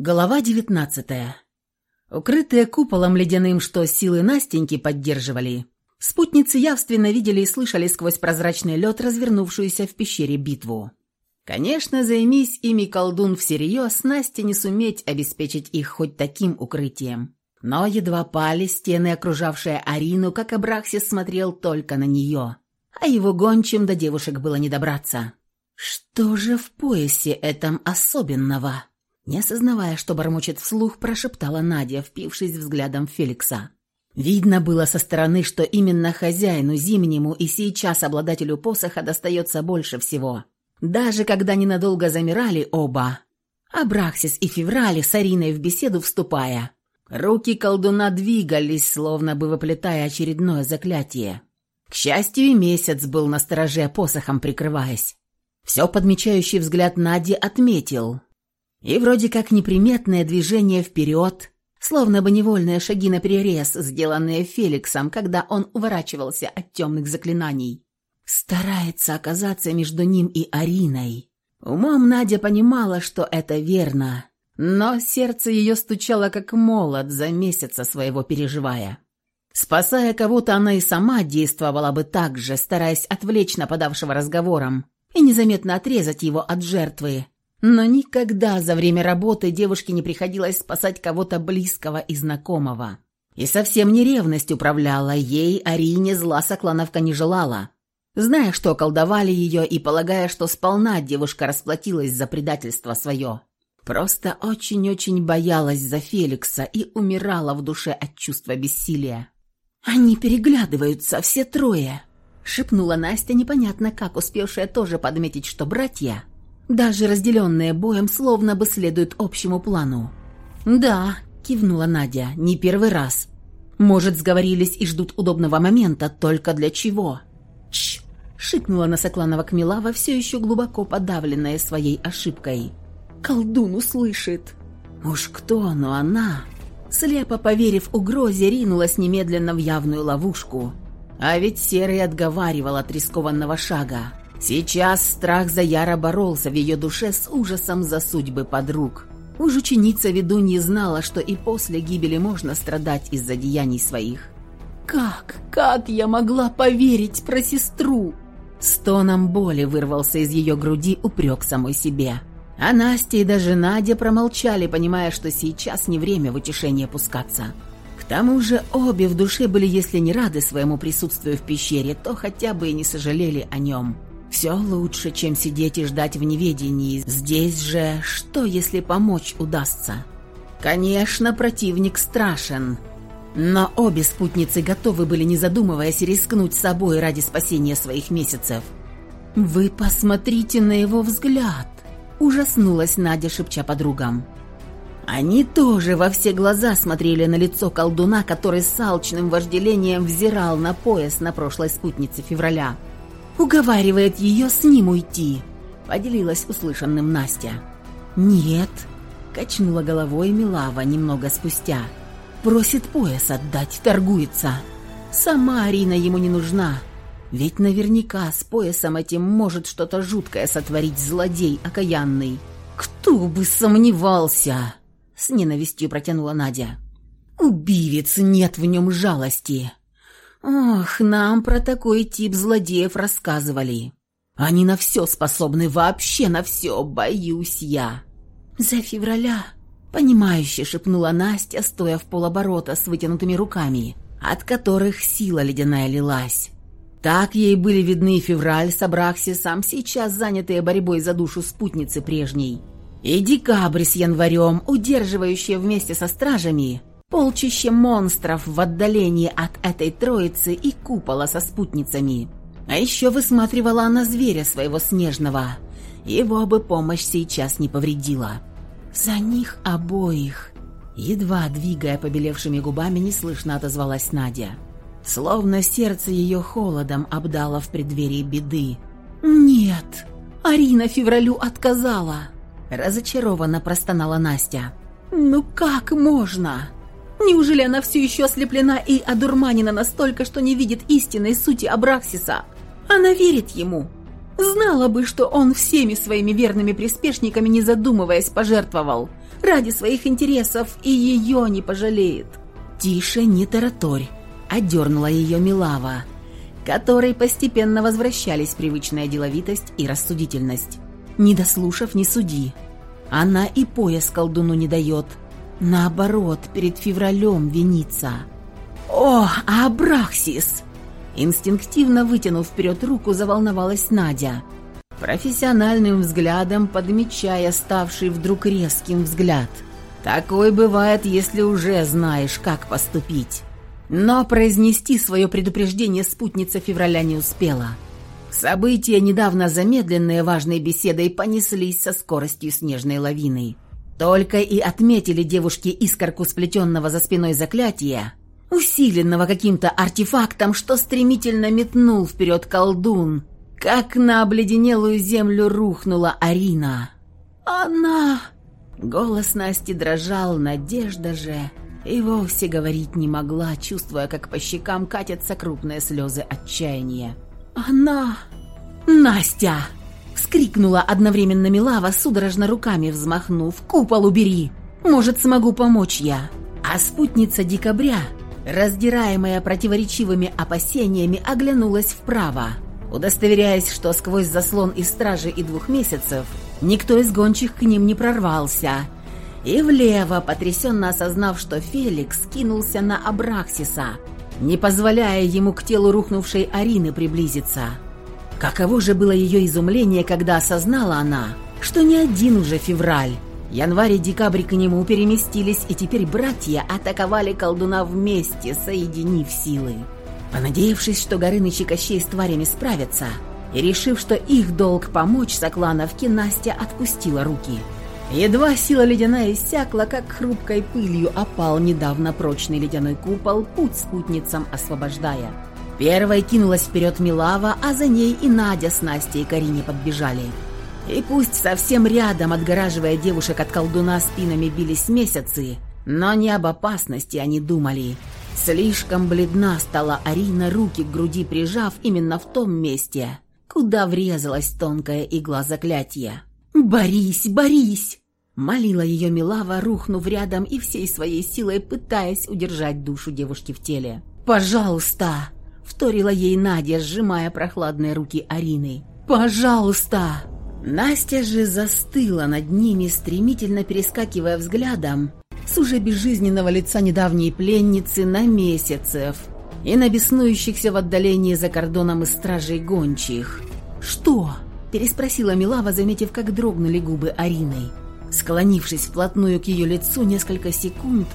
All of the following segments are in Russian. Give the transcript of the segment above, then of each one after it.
Глава девятнадцатая. Укрытые куполом ледяным, что силы Настеньки поддерживали, спутницы явственно видели и слышали сквозь прозрачный лед развернувшуюся в пещере битву. Конечно, займись ими колдун всерьез, Насте не суметь обеспечить их хоть таким укрытием. Но едва пали стены, окружавшие Арину, как Абрахсис смотрел только на нее. А его гончим до девушек было не добраться. Что же в поясе этом особенного? Не осознавая, что бормочет вслух, прошептала Надя, впившись взглядом в Феликса. Видно было со стороны, что именно хозяину зимнему и сейчас обладателю посоха достается больше всего. Даже когда ненадолго замирали оба, Абраксис и Феврали с Ариной в беседу вступая, руки колдуна двигались, словно бы выплетая очередное заклятие. К счастью, и месяц был на стороже, посохом прикрываясь. Все подмечающий взгляд Нади отметил, и вроде как неприметное движение вперед, словно бы невольные шаги на перерез, сделанные Феликсом, когда он уворачивался от темных заклинаний. Старается оказаться между ним и Ариной. Умом Надя понимала, что это верно, но сердце ее стучало как молот за месяца своего переживая. Спасая кого-то, она и сама действовала бы так же, стараясь отвлечь нападавшего разговором и незаметно отрезать его от жертвы, но никогда за время работы девушке не приходилось спасать кого-то близкого и знакомого. И совсем не ревность управляла, ей Арине зла Соклановка не желала. Зная, что колдовали ее и полагая, что сполна девушка расплатилась за предательство свое. Просто очень-очень боялась за Феликса и умирала в душе от чувства бессилия. «Они переглядываются, все трое», — шепнула Настя, непонятно как, успевшая тоже подметить, что братья даже разделенные боем словно бы следуют общему плану. «Да», — кивнула Надя, — «не первый раз. Может, сговорились и ждут удобного момента, только для чего?» «Чш!» — шикнула на Сокланова Кмелава, все еще глубоко подавленная своей ошибкой. «Колдун услышит!» Уж кто, но она, слепо поверив угрозе, ринулась немедленно в явную ловушку. А ведь Серый отговаривал от рискованного шага. Сейчас страх за Яра боролся в ее душе с ужасом за судьбы подруг. Уж ученица ведуньи знала, что и после гибели можно страдать из-за деяний своих. «Как? Как я могла поверить про сестру?» Стоном боли вырвался из ее груди упрек самой себе. А Настя и даже Надя промолчали, понимая, что сейчас не время в утешение пускаться. К тому же обе в душе были, если не рады своему присутствию в пещере, то хотя бы и не сожалели о нем. Все лучше, чем сидеть и ждать в неведении. Здесь же, что если помочь удастся? Конечно, противник страшен. Но обе спутницы готовы были, не задумываясь, рискнуть собой ради спасения своих месяцев. «Вы посмотрите на его взгляд!» Ужаснулась Надя, шепча подругам. Они тоже во все глаза смотрели на лицо колдуна, который с алчным вожделением взирал на пояс на прошлой спутнице февраля уговаривает ее с ним уйти», — поделилась услышанным Настя. «Нет», — качнула головой Милава немного спустя. «Просит пояс отдать, торгуется. Сама Арина ему не нужна. Ведь наверняка с поясом этим может что-то жуткое сотворить злодей окаянный. Кто бы сомневался!» — с ненавистью протянула Надя. «Убивец, нет в нем жалости!» Ох, нам про такой тип злодеев рассказывали. Они на все способны, вообще на все, боюсь я. За февраля, понимающе шепнула Настя, стоя в полоборота с вытянутыми руками, от которых сила ледяная лилась. Так ей были видны февраль с Абраксисом, сейчас занятые борьбой за душу спутницы прежней, и декабрь с январем, удерживающие вместе со стражами полчище монстров в отдалении от этой троицы и купола со спутницами. А еще высматривала она зверя своего снежного. Его бы помощь сейчас не повредила. За них обоих. Едва двигая побелевшими губами, неслышно отозвалась Надя. Словно сердце ее холодом обдало в преддверии беды. «Нет, Арина февралю отказала!» Разочарованно простонала Настя. «Ну как можно?» Неужели она все еще ослеплена и одурманена настолько, что не видит истинной сути Абраксиса? Она верит ему. Знала бы, что он всеми своими верными приспешниками, не задумываясь, пожертвовал. ради своих интересов и ее не пожалеет. «Тише, не тараторь», — одернула ее Милава, которой постепенно возвращались привычная деловитость и рассудительность. «Не дослушав, не суди. Она и пояс колдуну не дает. Наоборот, перед февралем винится». «О, Абрахсис!» Инстинктивно вытянув вперед руку, заволновалась Надя, профессиональным взглядом подмечая ставший вдруг резким взгляд. Такой бывает, если уже знаешь, как поступить. Но произнести свое предупреждение спутница февраля не успела. События, недавно замедленные важной беседой, понеслись со скоростью снежной лавины. Только и отметили девушки искорку сплетенного за спиной заклятия, усиленного каким-то артефактом, что стремительно метнул вперед колдун, как на обледенелую землю рухнула Арина. «Она...» Голос Насти дрожал, Надежда же и вовсе говорить не могла, чувствуя, как по щекам катятся крупные слезы отчаяния. «Она... Настя!» Вскрикнула одновременно Милава, судорожно руками взмахнув. «Купол убери! Может, смогу помочь я!» А спутница декабря раздираемая противоречивыми опасениями, оглянулась вправо, удостоверяясь, что сквозь заслон из стражи и двух месяцев никто из гончих к ним не прорвался, и влево, потрясенно осознав, что Феликс кинулся на Абраксиса, не позволяя ему к телу рухнувшей Арины приблизиться. Каково же было ее изумление, когда осознала она, что не один уже февраль, Январь и декабрь к нему переместились, и теперь братья атаковали колдуна вместе, соединив силы. Понадеявшись, что Горыныч и Кощей с тварями справятся, и решив, что их долг помочь Соклановке, Настя отпустила руки. Едва сила ледяная иссякла, как хрупкой пылью опал недавно прочный ледяной купол, путь спутницам освобождая. Первой кинулась вперед Милава, а за ней и Надя с Настей и Карине подбежали. И пусть совсем рядом, отгораживая девушек от колдуна спинами бились месяцы, но не об опасности они думали. Слишком бледна стала Арина, руки к груди прижав именно в том месте, куда врезалась тонкая игла заклятия. «Борись, борись!» Молила ее Милава, рухнув рядом и всей своей силой пытаясь удержать душу девушки в теле. «Пожалуйста!» — вторила ей Надя, сжимая прохладные руки Арины. «Пожалуйста!» Настя же застыла над ними, стремительно перескакивая взглядом с уже безжизненного лица недавней пленницы на месяцев и на беснующихся в отдалении за кордоном из стражей гончих. «Что?» – переспросила Милава, заметив, как дрогнули губы Арины. Склонившись вплотную к ее лицу несколько секунд,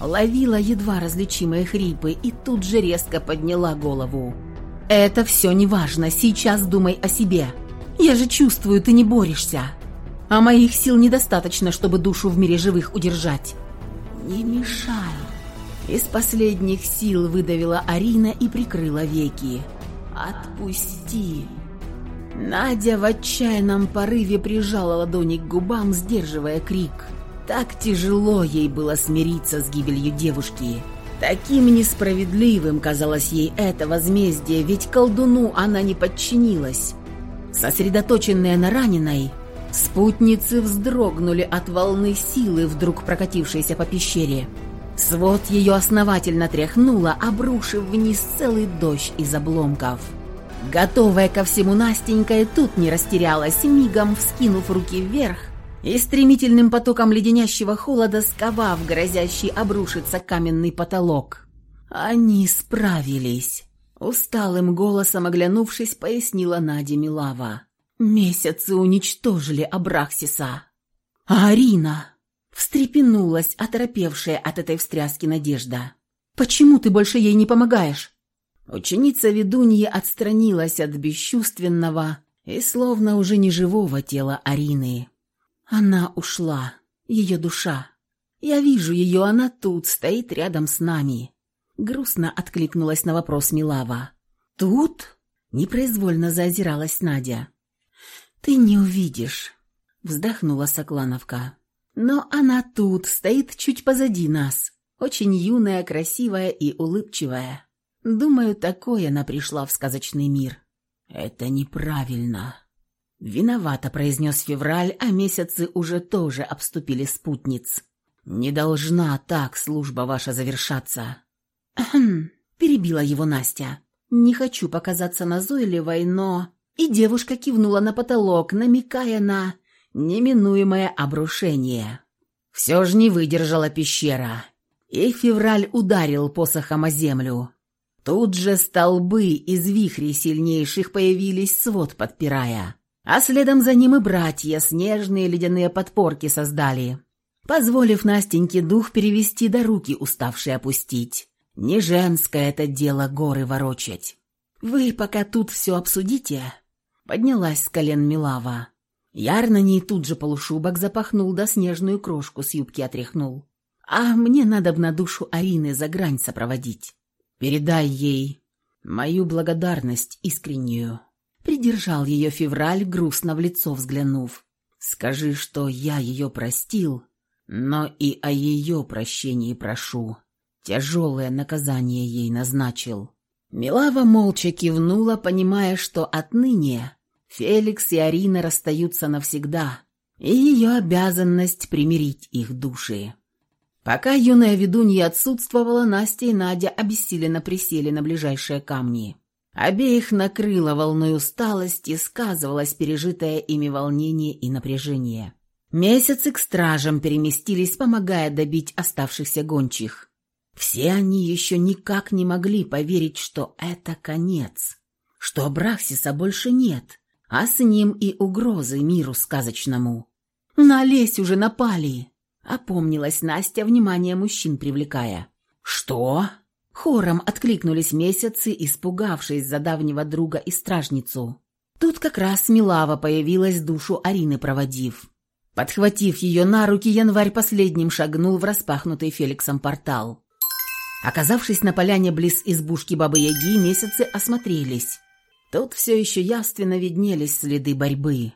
ловила едва различимые хрипы и тут же резко подняла голову. «Это все неважно, сейчас думай о себе», я же чувствую, ты не борешься. А моих сил недостаточно, чтобы душу в мире живых удержать. Не мешай. Из последних сил выдавила Арина и прикрыла веки. Отпусти. Надя в отчаянном порыве прижала ладони к губам, сдерживая крик. Так тяжело ей было смириться с гибелью девушки. Таким несправедливым казалось ей это возмездие, ведь колдуну она не подчинилась. Сосредоточенные на раненой, спутницы вздрогнули от волны силы, вдруг прокатившейся по пещере. Свод ее основательно тряхнуло, обрушив вниз целый дождь из обломков. Готовая ко всему Настенька и тут не растерялась, мигом вскинув руки вверх и стремительным потоком леденящего холода сковав грозящий обрушиться каменный потолок. Они справились. Усталым голосом оглянувшись, пояснила Надя Милава. «Месяцы уничтожили Абраксиса». «А Арина?» Встрепенулась, оторопевшая от этой встряски Надежда. «Почему ты больше ей не помогаешь?» Ученица ведуньи отстранилась от бесчувственного и словно уже неживого тела Арины. Она ушла, ее душа. Я вижу ее, она тут, стоит рядом с нами. Грустно откликнулась на вопрос Милава. «Тут?» — непроизвольно заозиралась Надя. «Ты не увидишь», — вздохнула Соклановка. «Но она тут, стоит чуть позади нас, очень юная, красивая и улыбчивая. Думаю, такое она пришла в сказочный мир». «Это неправильно», Виновато произнес февраль, а месяцы уже тоже обступили спутниц. Не должна так служба ваша завершаться. Хм, перебила его Настя. Не хочу показаться назойливой, но... И девушка кивнула на потолок, намекая на неминуемое обрушение. Все же не выдержала пещера, и февраль ударил посохом о землю. Тут же столбы из вихрей сильнейших появились, свод подпирая. А следом за ним и братья снежные ледяные подпорки создали, позволив Настеньке дух перевести до руки уставшей опустить. Не женское это дело горы ворочать. «Вы пока тут все обсудите», — поднялась с колен Милава. Яр на ней тут же полушубок запахнул да снежную крошку с юбки отряхнул. «А мне надо б на душу Арины за грань сопроводить». Передай ей мою благодарность искреннюю. Придержал ее февраль, грустно в лицо взглянув. Скажи, что я ее простил, но и о ее прощении прошу. Тяжелое наказание ей назначил. Милава молча кивнула, понимая, что отныне Феликс и Арина расстаются навсегда, и ее обязанность примирить их души. Пока юная ведунья отсутствовала, Настя и Надя обессиленно присели на ближайшие камни. Обеих накрыло волной усталости, сказывалось пережитое ими волнение и напряжение. Месяцы к стражам переместились, помогая добить оставшихся гончих. Все они еще никак не могли поверить, что это конец, что Абраксиса больше нет, а с ним и угрозы миру сказочному. «На лесь уже напали!» Опомнилась Настя, внимание мужчин привлекая. «Что?» Хором откликнулись месяцы, испугавшись за давнего друга и стражницу. Тут как раз Милава появилась, душу Арины проводив. Подхватив ее на руки, январь последним шагнул в распахнутый Феликсом портал. Оказавшись на поляне близ избушки Бабы-Яги, месяцы осмотрелись. Тут все еще явственно виднелись следы борьбы.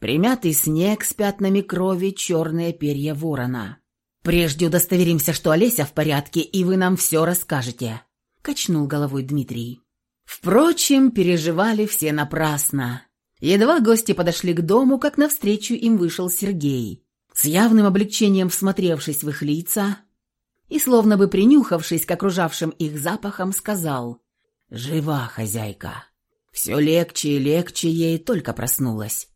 Примятый снег с пятнами крови, черные перья ворона. «Прежде удостоверимся, что Олеся в порядке, и вы нам все расскажете», — качнул головой Дмитрий. Впрочем, переживали все напрасно. Едва гости подошли к дому, как навстречу им вышел Сергей. С явным облегчением всмотревшись в их лица и словно бы принюхавшись к окружавшим их запахам, сказал «Жива хозяйка». Все легче и легче ей только проснулась.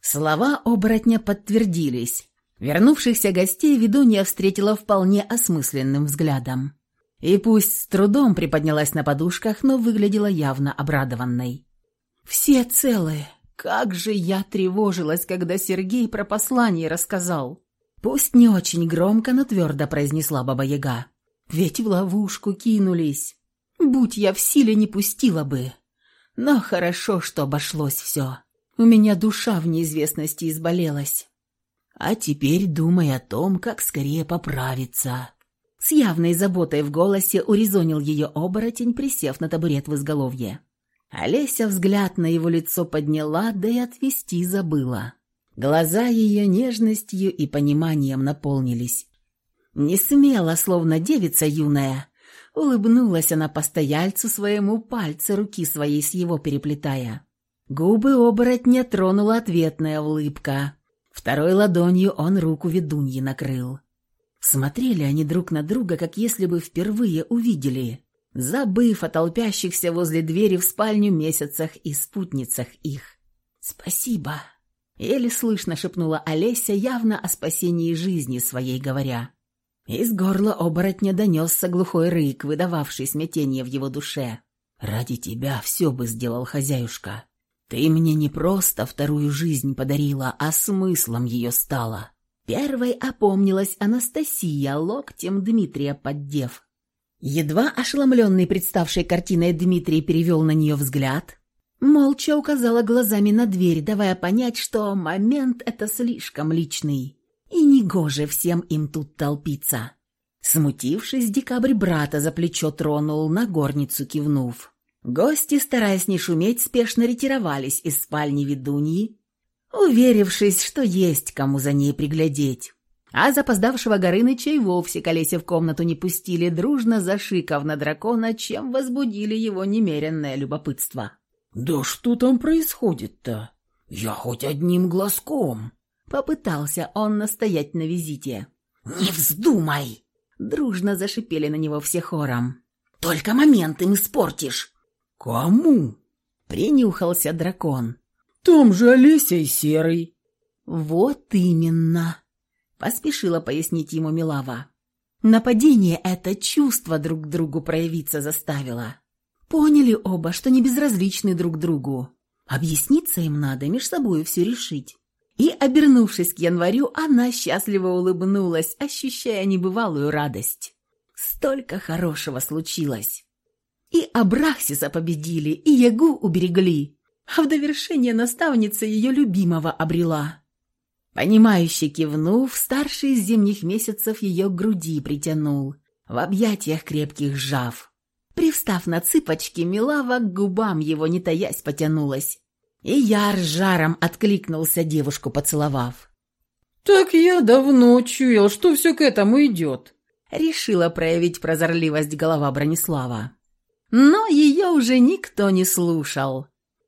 Слова оборотня подтвердились. Вернувшихся гостей ведунья встретила вполне осмысленным взглядом. И пусть с трудом приподнялась на подушках, но выглядела явно обрадованной. «Все целы. Как же я тревожилась, когда Сергей про послание рассказал!» Пусть не очень громко, но твердо произнесла Баба-Яга. «Ведь в ловушку кинулись. Будь я в силе, не пустила бы. Но хорошо, что обошлось все. У меня душа в неизвестности изболелась. А теперь думай о том, как скорее поправиться. С явной заботой в голосе урезонил ее оборотень, присев на табурет в изголовье. Олеся взгляд на его лицо подняла, да и отвести забыла. Глаза ее нежностью и пониманием наполнились. Не смело, словно девица юная, улыбнулась она постояльцу своему пальцы руки своей с его переплетая. Губы оборотня тронула ответная улыбка. Второй ладонью он руку ведуньи накрыл. Смотрели они друг на друга, как если бы впервые увидели, забыв о толпящихся возле двери в спальню месяцах и спутницах их. «Спасибо», — еле слышно шепнула Олеся, явно о спасении жизни своей говоря. Из горла оборотня донесся глухой рык, выдававший смятение в его душе. «Ради тебя все бы сделал хозяюшка. Ты мне не просто вторую жизнь подарила, а смыслом ее стала. Первой опомнилась Анастасия, локтем Дмитрия поддев. Едва ошеломленный представшей картиной Дмитрий перевел на нее взгляд, молча указала глазами на дверь, давая понять, что момент это слишком личный, и негоже всем им тут толпиться. Смутившись, декабрь брата за плечо тронул, на горницу кивнув. Гости, стараясь не шуметь, спешно ретировались из спальни ведуньи, уверившись, что есть кому за ней приглядеть. А запоздавшего Горыныча и вовсе колесе в комнату не пустили, дружно зашикав на дракона, чем возбудили его немеренное любопытство. «Да что там происходит-то? «Я хоть одним глазком!» Попытался он настоять на визите. «Не вздумай!» Дружно зашипели на него все хором. «Только момент им испортишь!» «Кому?» Принюхался дракон. «Там же Олеся и Серый». «Вот именно!» Поспешила пояснить ему Милава. Нападение это чувство друг к другу проявиться заставило. Поняли оба, что не безразличны друг другу. Объясниться им надо, меж собой все решить. И, обернувшись к январю, она счастливо улыбнулась, ощущая небывалую радость. Столько хорошего случилось. И Абрахсиса победили, и Ягу уберегли, а в довершение наставница ее любимого обрела. Понимающе кивнув, старший из зимних месяцев ее к груди притянул, в объятиях крепких сжав. Привстав на цыпочки, Милава к губам его, не таясь, потянулась. И Яр жаром откликнулся, девушку поцеловав. «Так я давно чуял, что все к этому идет», — решила проявить прозорливость голова Бронислава. Но ее уже никто не слушал.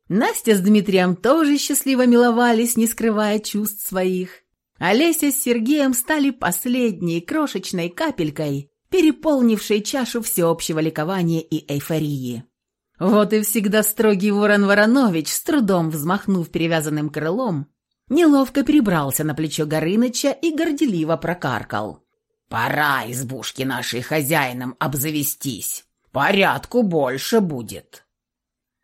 Настя с Дмитрием тоже счастливо миловались, не скрывая чувств своих. Олеся с Сергеем стали последней крошечной капелькой, переполнившей чашу всеобщего ликования и эйфории. Вот и всегда строгий Ворон Воронович, с трудом взмахнув перевязанным крылом, неловко перебрался на плечо Горыныча и горделиво прокаркал. «Пора избушки нашей хозяином обзавестись. Порядку больше будет».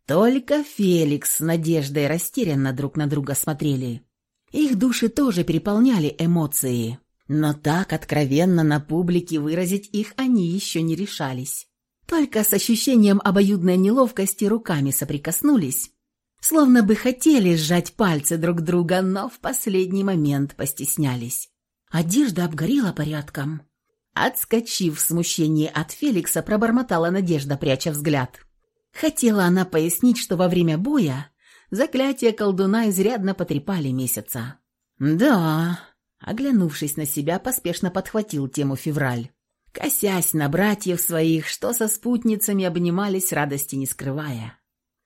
Только Феликс с Надеждой растерянно друг на друга смотрели. Их души тоже переполняли эмоции, но так откровенно на публике выразить их они еще не решались. Только с ощущением обоюдной неловкости руками соприкоснулись, словно бы хотели сжать пальцы друг друга, но в последний момент постеснялись. Одежда обгорела порядком. Отскочив в смущении от Феликса, пробормотала Надежда, пряча взгляд. Хотела она пояснить, что во время боя заклятие колдуна изрядно потрепали месяца. «Да», — оглянувшись на себя, поспешно подхватил тему февраль. Косясь на братьев своих, что со спутницами обнимались, радости не скрывая.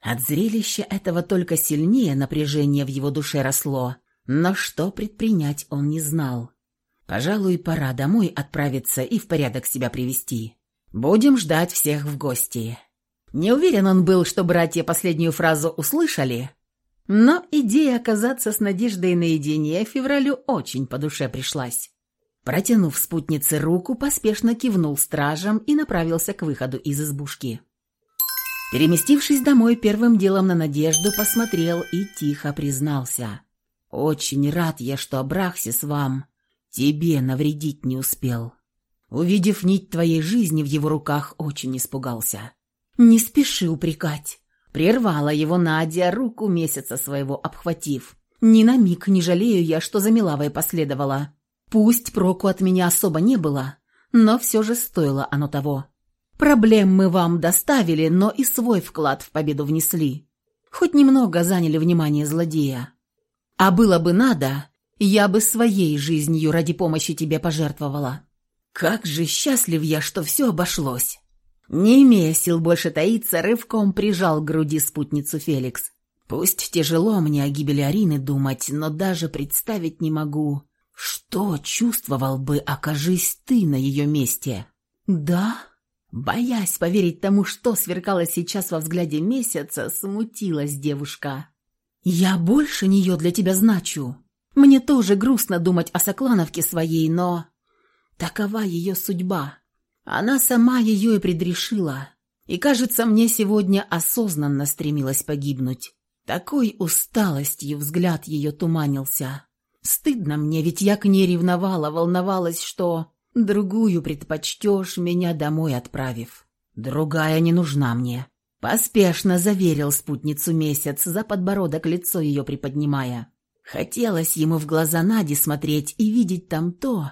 От зрелища этого только сильнее напряжение в его душе росло, но что предпринять он не знал. Пожалуй, пора домой отправиться и в порядок себя привести. Будем ждать всех в гости. Не уверен он был, что братья последнюю фразу услышали, но идея оказаться с Надеждой наедине Февралю очень по душе пришлась. Протянув спутнице руку, поспешно кивнул стражам и направился к выходу из избушки. Переместившись домой, первым делом на Надежду посмотрел и тихо признался. «Очень рад я, что Абрахсис вам, тебе навредить не успел. Увидев нить твоей жизни в его руках, очень испугался. «Не спеши упрекать», — прервала его Надя, руку месяца своего обхватив. «Ни на миг не жалею я, что за Милавой последовала. Пусть проку от меня особо не было, но все же стоило оно того. Проблем мы вам доставили, но и свой вклад в победу внесли. Хоть немного заняли внимание злодея. А было бы надо, я бы своей жизнью ради помощи тебе пожертвовала. Как же счастлив я, что все обошлось!» Не имея сил больше таиться, рывком прижал к груди спутницу Феликс. Пусть тяжело мне о гибели Арины думать, но даже представить не могу, что чувствовал бы, окажись ты на ее месте. Да? Боясь поверить тому, что сверкало сейчас во взгляде месяца, смутилась девушка. «Я больше нее для тебя значу. Мне тоже грустно думать о Соклановке своей, но... Такова ее судьба. Она сама ее и предрешила, и, кажется, мне сегодня осознанно стремилась погибнуть. Такой усталостью взгляд ее туманился. Стыдно мне, ведь я к ней ревновала, волновалась, что другую предпочтешь, меня домой отправив. Другая не нужна мне. Поспешно заверил спутницу месяц, за подбородок лицо ее приподнимая. Хотелось ему в глаза Нади смотреть и видеть там то,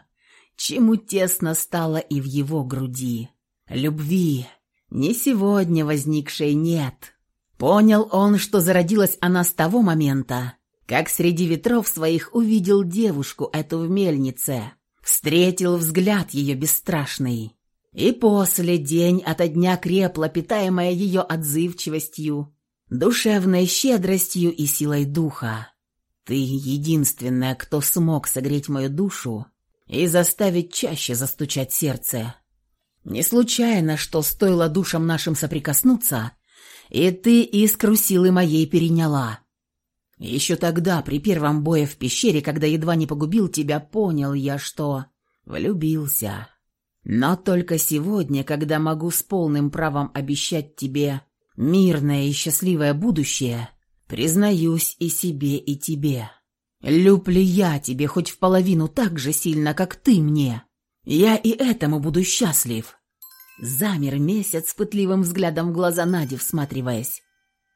чему тесно стало и в его груди. Любви, не сегодня возникшей нет. Понял он, что зародилась она с того момента, как среди ветров своих увидел девушку эту в мельнице, встретил взгляд ее бесстрашный. И после день ото дня крепла, питаемая ее отзывчивостью, душевной щедростью и силой духа. Ты единственная, кто смог согреть мою душу и заставить чаще застучать сердце. Не случайно, что стоило душам нашим соприкоснуться, и ты искру силы моей переняла. Еще тогда, при первом бое в пещере, когда едва не погубил тебя, понял я, что влюбился. Но только сегодня, когда могу с полным правом обещать тебе мирное и счастливое будущее, признаюсь и себе, и тебе. Люблю я тебе хоть в половину так же сильно, как ты мне. Я и этому буду счастлив. Замер месяц пытливым взглядом в глаза Нади, всматриваясь.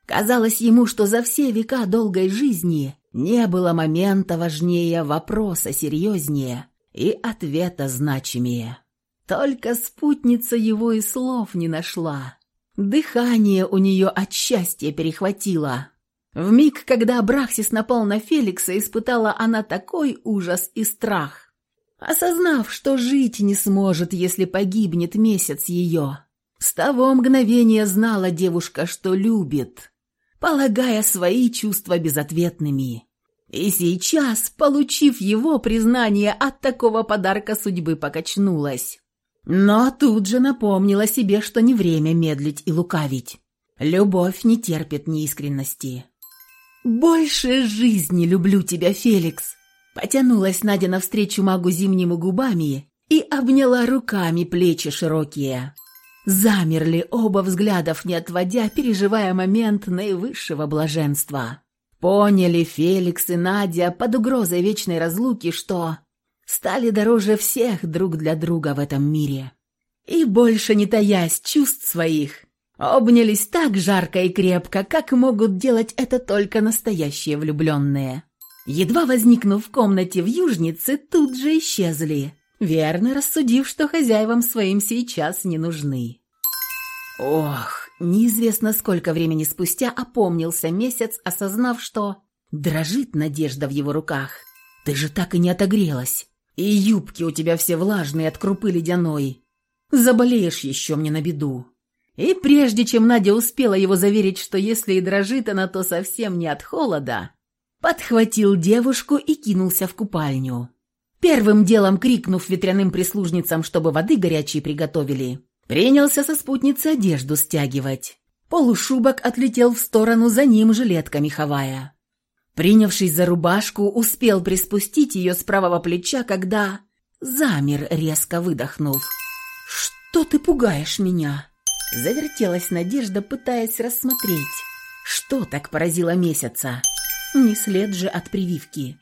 Казалось ему, что за все века долгой жизни не было момента важнее, вопроса серьезнее и ответа значимее. Только спутница его и слов не нашла. Дыхание у нее от счастья перехватило. В миг, когда Абрахсис напал на Феликса, испытала она такой ужас и страх, осознав, что жить не сможет, если погибнет месяц ее. С того мгновения знала девушка, что любит, полагая свои чувства безответными. И сейчас, получив его признание, от такого подарка судьбы покачнулась. Но тут же напомнила себе, что не время медлить и лукавить. Любовь не терпит неискренности. «Больше жизни люблю тебя, Феликс!» Потянулась Надя навстречу магу зимнему губами и обняла руками плечи широкие. Замерли оба взглядов, не отводя, переживая момент наивысшего блаженства. Поняли Феликс и Надя под угрозой вечной разлуки, что стали дороже всех друг для друга в этом мире. И больше не таясь чувств своих, обнялись так жарко и крепко, как могут делать это только настоящие влюбленные. Едва возникнув в комнате в южнице, тут же исчезли, верно рассудив, что хозяевам своим сейчас не нужны. Ох, неизвестно сколько времени спустя опомнился месяц, осознав, что дрожит надежда в его руках. Ты же так и не отогрелась. И юбки у тебя все влажные от крупы ледяной. Заболеешь еще мне на беду. И прежде чем Надя успела его заверить, что если и дрожит она, то совсем не от холода, подхватил девушку и кинулся в купальню. Первым делом крикнув ветряным прислужницам, чтобы воды горячей приготовили, принялся со спутницы одежду стягивать. Полушубок отлетел в сторону, за ним жилетка меховая. Принявшись за рубашку, успел приспустить ее с правого плеча, когда замер, резко выдохнув. «Что ты пугаешь меня?» Завертелась Надежда, пытаясь рассмотреть, что так поразило месяца. Не след же от прививки.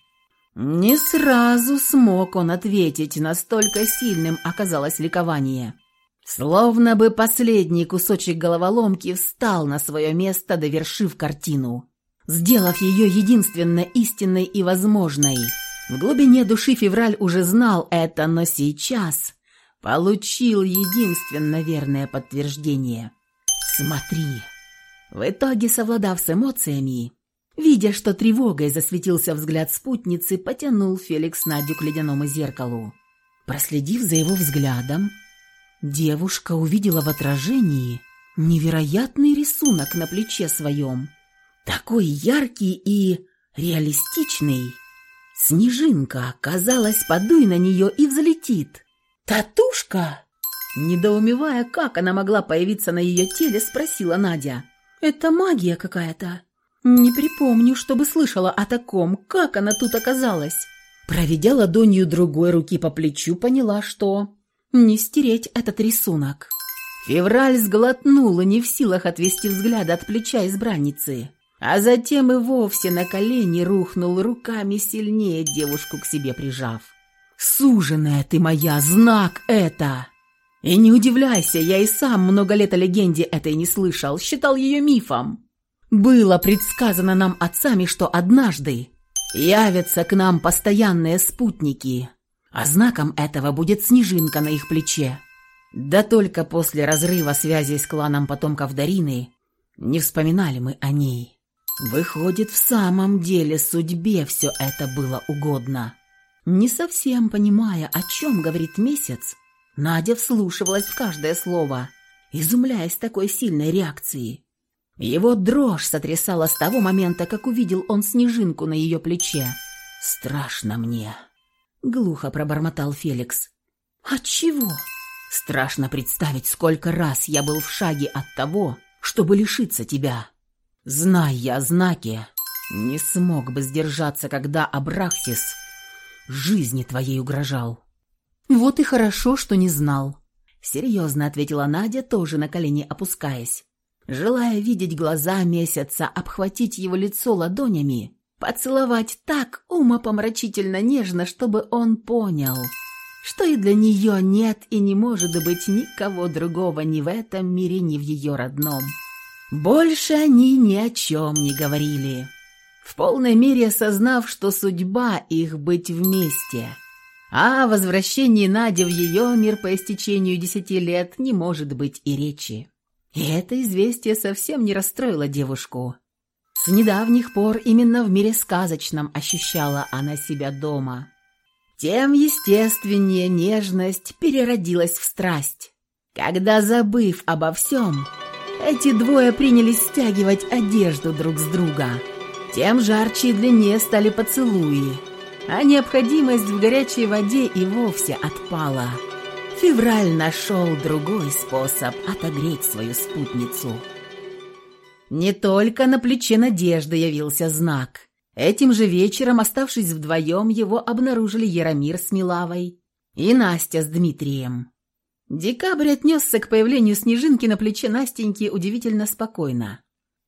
Не сразу смог он ответить, настолько сильным оказалось ликование. Словно бы последний кусочек головоломки встал на свое место, довершив картину, сделав ее единственно истинной и возможной. В глубине души Февраль уже знал это, но сейчас получил единственно верное подтверждение. «Смотри». В итоге, совладав с эмоциями, Видя, что тревогой засветился взгляд спутницы, потянул Феликс Надю к ледяному зеркалу. Проследив за его взглядом, девушка увидела в отражении невероятный рисунок на плече своем. Такой яркий и реалистичный. Снежинка, казалось, подуй на нее и взлетит. «Татушка?» Недоумевая, как она могла появиться на ее теле, спросила Надя. «Это магия какая-то. Не припомню, чтобы слышала о таком, как она тут оказалась. Проведя ладонью другой руки по плечу, поняла, что не стереть этот рисунок. Февраль сглотнула, не в силах отвести взгляд от плеча избранницы, а затем и вовсе на колени рухнул руками сильнее девушку к себе прижав. «Суженая ты моя, знак это!» И не удивляйся, я и сам много лет о легенде этой не слышал, считал ее мифом. Было предсказано нам отцами, что однажды явятся к нам постоянные спутники, а знаком этого будет снежинка на их плече. Да только после разрыва связи с кланом потомков Дарины не вспоминали мы о ней. Выходит, в самом деле судьбе все это было угодно. Не совсем понимая, о чем говорит месяц, Надя вслушивалась в каждое слово, изумляясь такой сильной реакции. Его дрожь сотрясала с того момента, как увидел он снежинку на ее плече. «Страшно мне», — глухо пробормотал Феликс. «От чего?» «Страшно представить, сколько раз я был в шаге от того, чтобы лишиться тебя. Знай я о знаке, не смог бы сдержаться, когда Абрахсис жизни твоей угрожал». «Вот и хорошо, что не знал», — серьезно ответила Надя, тоже на колени опускаясь. Желая видеть глаза месяца, обхватить его лицо ладонями, поцеловать так умопомрачительно нежно, чтобы он понял, что и для нее нет и не может быть никого другого ни в этом мире, ни в ее родном. Больше они ни о чем не говорили, в полной мере осознав, что судьба их быть вместе. А о возвращении Нади в ее мир по истечению десяти лет не может быть и речи. И это известие совсем не расстроило девушку. С недавних пор именно в мире сказочном ощущала она себя дома. Тем естественнее нежность переродилась в страсть. Когда, забыв обо всем, эти двое принялись стягивать одежду друг с друга, тем жарче и длиннее стали поцелуи, а необходимость в горячей воде и вовсе отпала – Февраль нашел другой способ отогреть свою спутницу. Не только на плече Надежды явился знак. Этим же вечером, оставшись вдвоем, его обнаружили Яромир с Милавой и Настя с Дмитрием. Декабрь отнесся к появлению снежинки на плече Настеньки удивительно спокойно.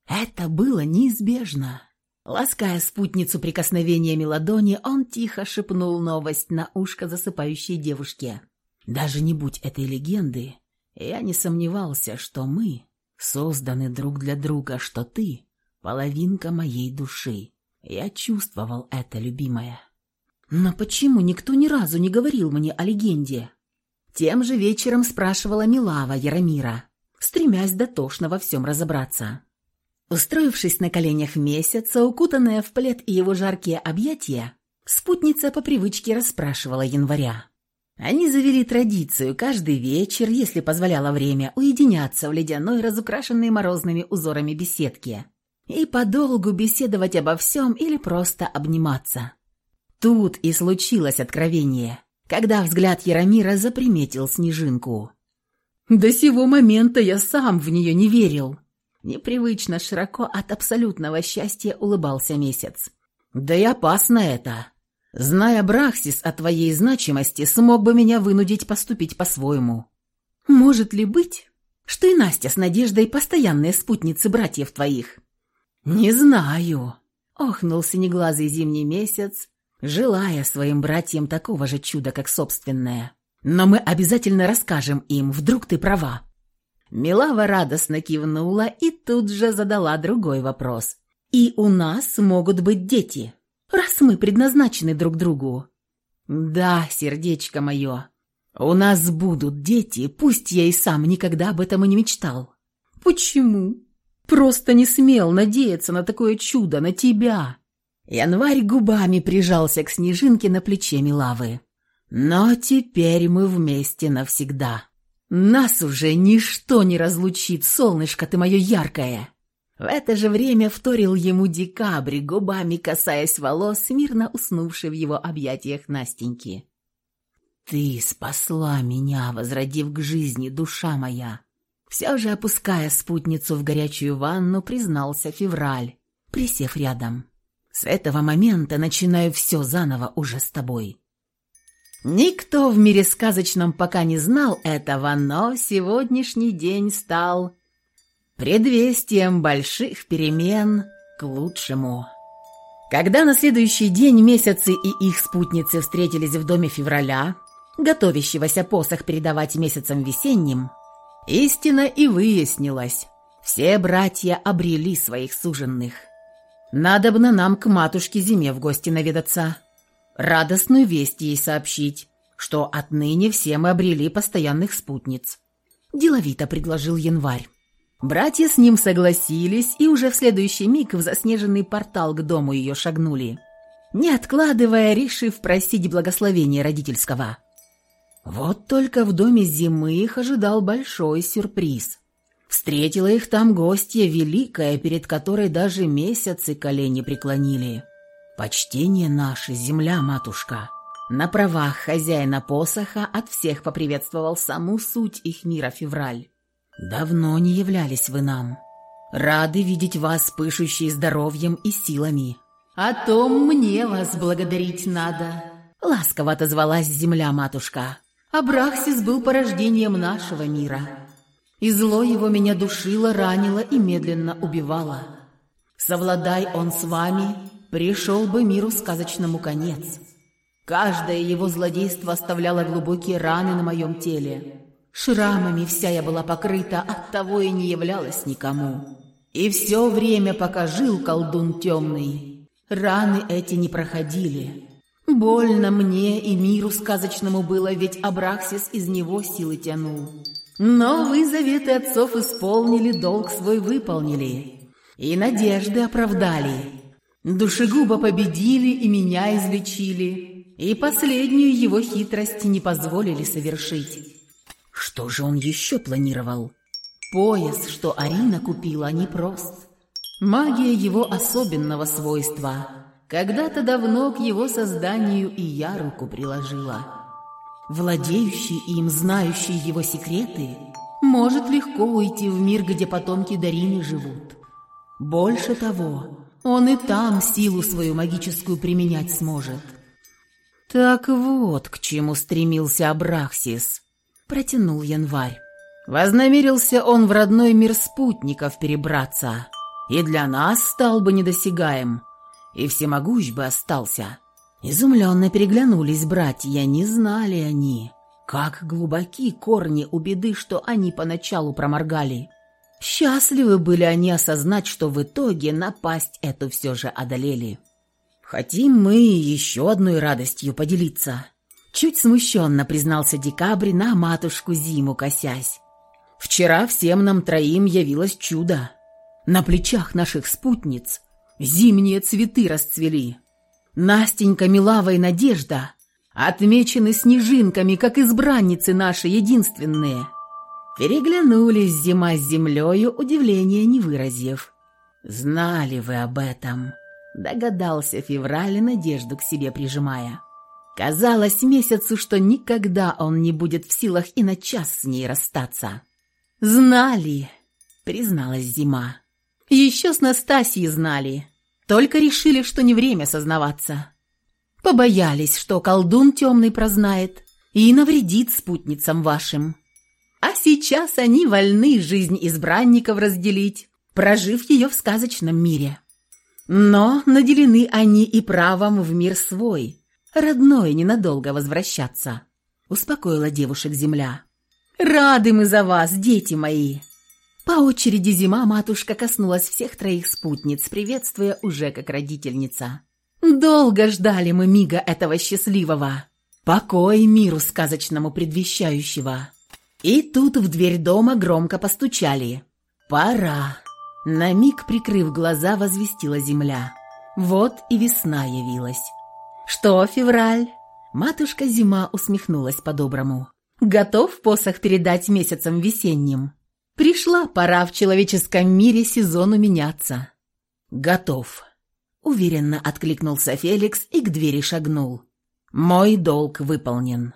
Это было неизбежно. Лаская спутницу прикосновениями ладони, он тихо шепнул новость на ушко засыпающей девушке. Даже не будь этой легенды, я не сомневался, что мы созданы друг для друга, что ты — половинка моей души. Я чувствовал это, любимая. Но почему никто ни разу не говорил мне о легенде? Тем же вечером спрашивала Милава Яромира, стремясь дотошно во всем разобраться. Устроившись на коленях месяца, укутанная в плед и его жаркие объятия, спутница по привычке расспрашивала января. Они завели традицию каждый вечер, если позволяло время, уединяться в ледяной, разукрашенной морозными узорами беседке и подолгу беседовать обо всем или просто обниматься. Тут и случилось откровение, когда взгляд Яромира заприметил снежинку. До сего момента я сам в нее не верил. Непривычно широко от абсолютного счастья улыбался месяц. Да и опасно это. Зная Брахсис о твоей значимости, смог бы меня вынудить поступить по-своему. Может ли быть, что и Настя с Надеждой постоянные спутницы братьев твоих? Не знаю, охнул синеглазый зимний месяц, желая своим братьям такого же чуда, как собственное. Но мы обязательно расскажем им, вдруг ты права. Милава радостно кивнула и тут же задала другой вопрос. «И у нас могут быть дети раз мы предназначены друг другу. Да, сердечко мое, у нас будут дети, пусть я и сам никогда об этом и не мечтал. Почему? Просто не смел надеяться на такое чудо, на тебя. Январь губами прижался к снежинке на плече Милавы. Но теперь мы вместе навсегда. Нас уже ничто не разлучит, солнышко ты мое яркое. В это же время вторил ему декабрь, губами касаясь волос, мирно уснувший в его объятиях Настеньки. «Ты спасла меня, возродив к жизни, душа моя!» Все же, опуская спутницу в горячую ванну, признался Февраль, присев рядом. «С этого момента начинаю все заново уже с тобой». Никто в мире сказочном пока не знал этого, но сегодняшний день стал предвестием больших перемен к лучшему. Когда на следующий день месяцы и их спутницы встретились в доме февраля, готовящегося посох передавать месяцам весенним, истина и выяснилась. Все братья обрели своих суженных. Надобно нам к матушке зиме в гости наведаться. Радостную весть ей сообщить, что отныне все мы обрели постоянных спутниц. Деловито предложил январь. Братья с ним согласились и уже в следующий миг в заснеженный портал к дому ее шагнули, не откладывая, решив просить благословения родительского. Вот только в доме зимы их ожидал большой сюрприз. Встретила их там гостья великая, перед которой даже месяцы колени преклонили. Почтение наше, земля, матушка. На правах хозяина посоха от всех поприветствовал саму суть их мира февраль. Давно не являлись вы нам. Рады видеть вас, пышущие здоровьем и силами. О том мне вас благодарить надо. Ласково отозвалась земля матушка. Абрахсис был порождением нашего мира. И зло его меня душило, ранило и медленно убивало. Совладай он с вами, пришел бы миру сказочному конец. Каждое его злодейство оставляло глубокие раны на моем теле. Шрамами вся я была покрыта, оттого и не являлась никому. И все время, пока жил колдун темный, раны эти не проходили. Больно мне и миру сказочному было, ведь Абраксис из него силы тянул. Но вы заветы отцов исполнили, долг свой выполнили. И надежды оправдали. Душегуба победили и меня излечили. И последнюю его хитрость не позволили совершить. Что же он еще планировал? Пояс, что Арина купила, непрост. Магия его особенного свойства – когда-то давно к его созданию и я руку приложила. Владеющий им, знающий его секреты, может легко уйти в мир, где потомки Дарины живут. Больше того, он и там силу свою магическую применять сможет. «Так вот, к чему стремился Абрахсис», — протянул январь. Вознамерился он в родной мир спутников перебраться, и для нас стал бы недосягаем, и всемогущ бы остался. Изумленно переглянулись братья, не знали они, как глубоки корни у беды, что они поначалу проморгали. Счастливы были они осознать, что в итоге напасть эту все же одолели. Хотим мы еще одной радостью поделиться. Чуть смущенно признался Декабрь на матушку Зиму косясь. Вчера всем нам троим явилось чудо. На плечах наших спутниц Зимние цветы расцвели. Настенька, Милава и Надежда отмечены снежинками, как избранницы наши единственные. Переглянулись зима с землею, удивления не выразив. «Знали вы об этом», — догадался февраль, надежду к себе прижимая. Казалось месяцу, что никогда он не будет в силах и на час с ней расстаться. «Знали», — призналась зима. Еще с Настасьей знали. Только решили, что не время сознаваться. Побоялись, что колдун темный прознает и навредит спутницам вашим. А сейчас они вольны жизнь избранников разделить, прожив ее в сказочном мире. Но наделены они и правом в мир свой, родной ненадолго возвращаться. Успокоила девушек земля. «Рады мы за вас, дети мои!» По очереди зима матушка коснулась всех троих спутниц, приветствуя уже как родительница. Долго ждали мы мига этого счастливого. Покой миру сказочному предвещающего. И тут в дверь дома громко постучали. «Пора!» На миг, прикрыв глаза, возвестила земля. Вот и весна явилась. «Что, февраль?» Матушка Зима усмехнулась по-доброму. «Готов посох передать месяцам весенним?» Пришла пора в человеческом мире сезону меняться. Готов. Уверенно откликнулся Феликс и к двери шагнул. Мой долг выполнен.